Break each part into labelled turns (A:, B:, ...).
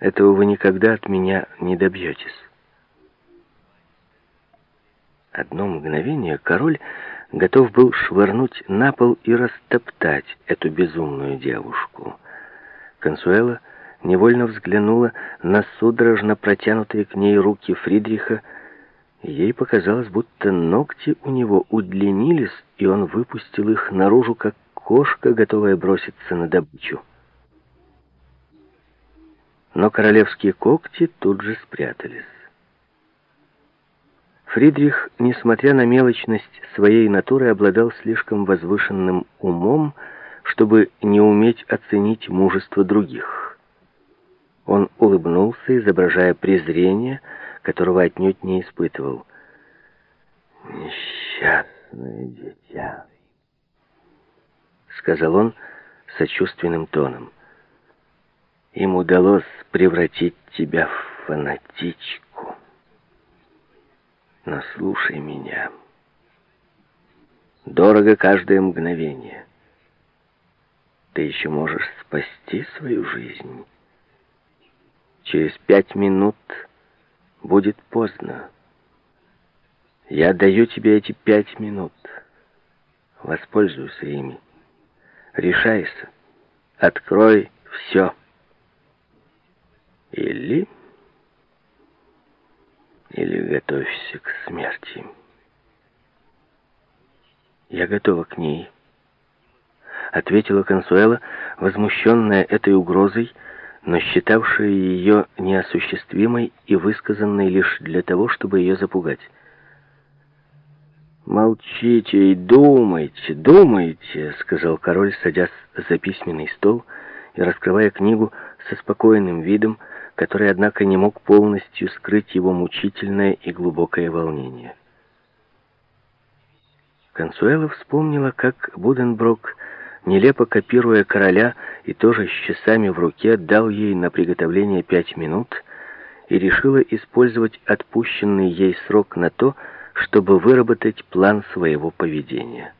A: Этого вы никогда от меня не добьетесь. Одно мгновение король готов был швырнуть на пол и растоптать эту безумную девушку. Консуэла невольно взглянула на судорожно протянутые к ней руки Фридриха, ей показалось, будто ногти у него удлинились, и он выпустил их наружу, как кошка, готовая броситься на добычу. Но королевские когти тут же спрятались. Фридрих, несмотря на мелочность своей натуры, обладал слишком возвышенным умом, чтобы не уметь оценить мужество других. Он улыбнулся, изображая презрение, которого отнюдь не испытывал. «Несчастное дитя», — сказал он сочувственным тоном. «Им удалось превратить тебя в фанатичку. Но слушай меня. Дорого каждое мгновение. Ты еще можешь спасти свою жизнь. Через пять минут будет поздно. Я даю тебе эти пять минут. Воспользуйся ими. Решайся. Открой все. Или... Или готовься к смерти. Я готова к ней. Ответила Консуэла, возмущенная этой угрозой, но считавшая ее неосуществимой и высказанной лишь для того, чтобы ее запугать. «Молчите и думайте, думайте», — сказал король, садясь за письменный стол и раскрывая книгу со спокойным видом, который, однако, не мог полностью скрыть его мучительное и глубокое волнение. Консуэла вспомнила, как Буденброк, нелепо копируя короля и тоже с часами в руке, дал ей на приготовление пять минут и решила использовать отпущенный ей срок на то, чтобы выработать план своего поведения.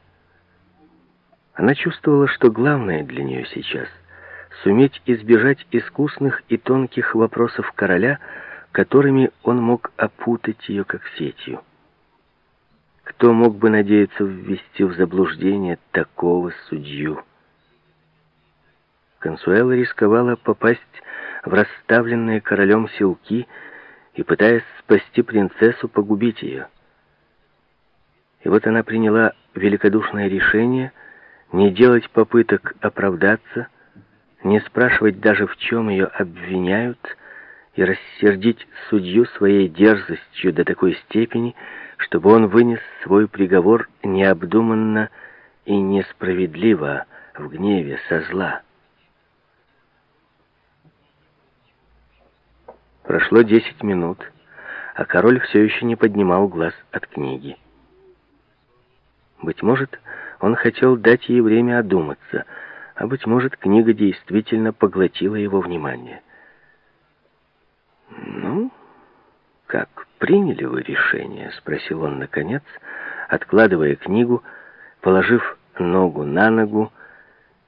A: Она чувствовала, что главное для нее сейчас — суметь избежать искусных и тонких вопросов короля, которыми он мог опутать ее как сетью. Кто мог бы надеяться ввести в заблуждение такого судью? Консуэла рисковала попасть в расставленные королем силки и, пытаясь спасти принцессу, погубить ее. И вот она приняла великодушное решение не делать попыток оправдаться, не спрашивать даже, в чем ее обвиняют, и рассердить судью своей дерзостью до такой степени, чтобы он вынес свой приговор необдуманно и несправедливо, в гневе, со зла. Прошло десять минут, а король все еще не поднимал глаз от книги. Быть может, он хотел дать ей время одуматься, а быть может, книга действительно поглотила его внимание. «Ну, как, приняли вы решение?» — спросил он наконец, откладывая книгу, положив ногу на ногу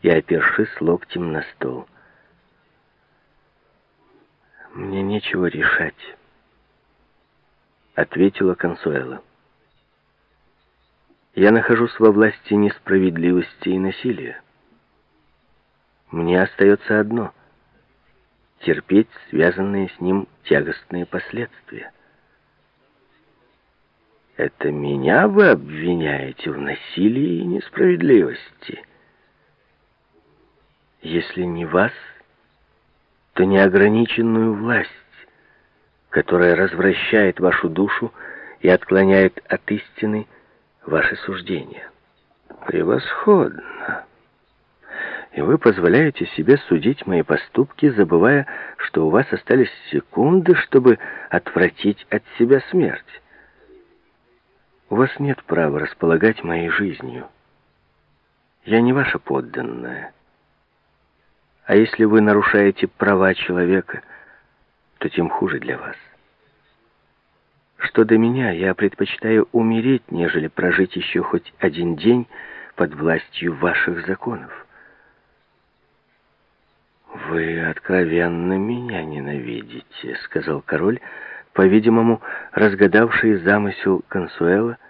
A: и опершись локтем на стол. «Мне нечего решать», — ответила Консуэла. Я нахожусь во власти несправедливости и насилия. Мне остается одно — терпеть связанные с ним тягостные последствия. Это меня вы обвиняете в насилии и несправедливости. Если не вас, то неограниченную власть, которая развращает вашу душу и отклоняет от истины, ваши суждения. Превосходно. И вы позволяете себе судить мои поступки, забывая, что у вас остались секунды, чтобы отвратить от себя смерть. У вас нет права располагать моей жизнью. Я не ваша подданная. А если вы нарушаете права человека, то тем хуже для вас. Что до меня, я предпочитаю умереть, нежели прожить еще хоть один день под властью ваших законов. «Вы откровенно меня ненавидите», — сказал король, по-видимому, разгадавший замысел Консуэла, —